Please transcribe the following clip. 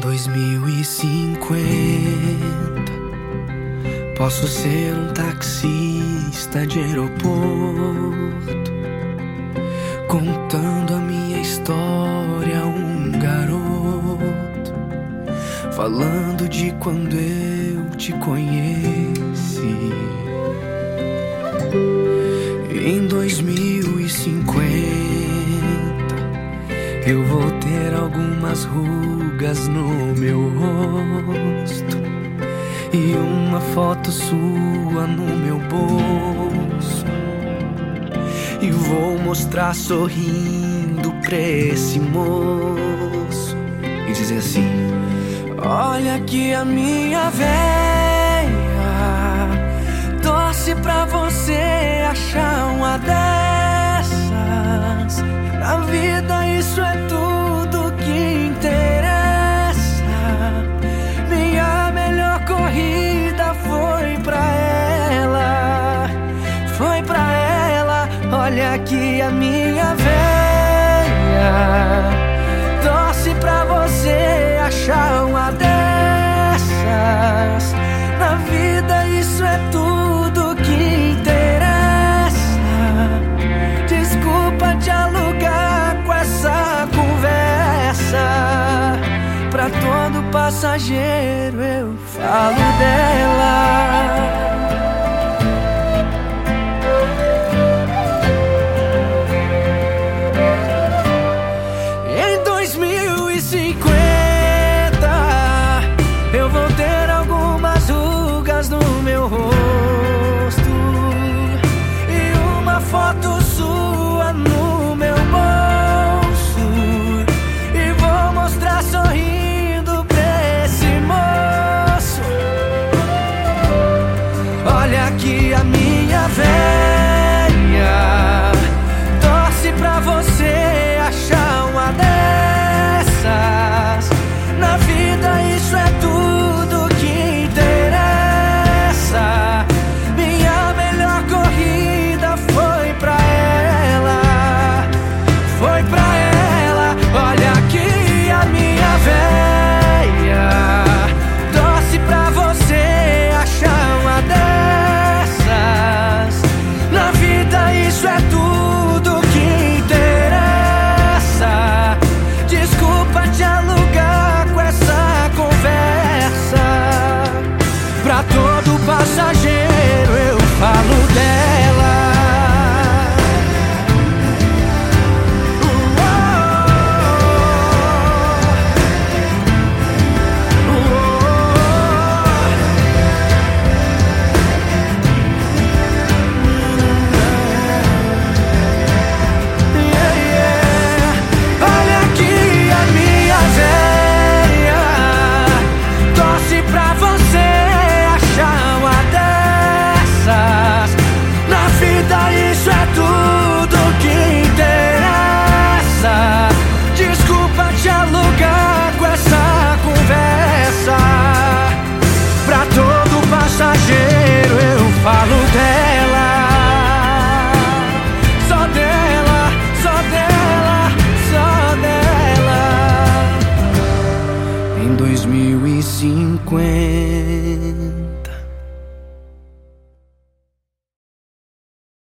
2050 Posso ser um taxista de aeroporto Contando a minha história a um garoto Falando de quando eu te conheci. Em 2050 eu vou ter algumas rugas no meu rosto e uma foto sua no meu bolso. E vou mostrar sorrindo pra esse moço e dizer assim: Olha aqui a minha veia, torce pra você foi pra ela. Olha aqui a minha veia, torce pra você achar uma dessas. Na vida isso é tudo que interessa. Desculpa te alugar com essa conversa. Pra todo passageiro eu falo dela. em 2050.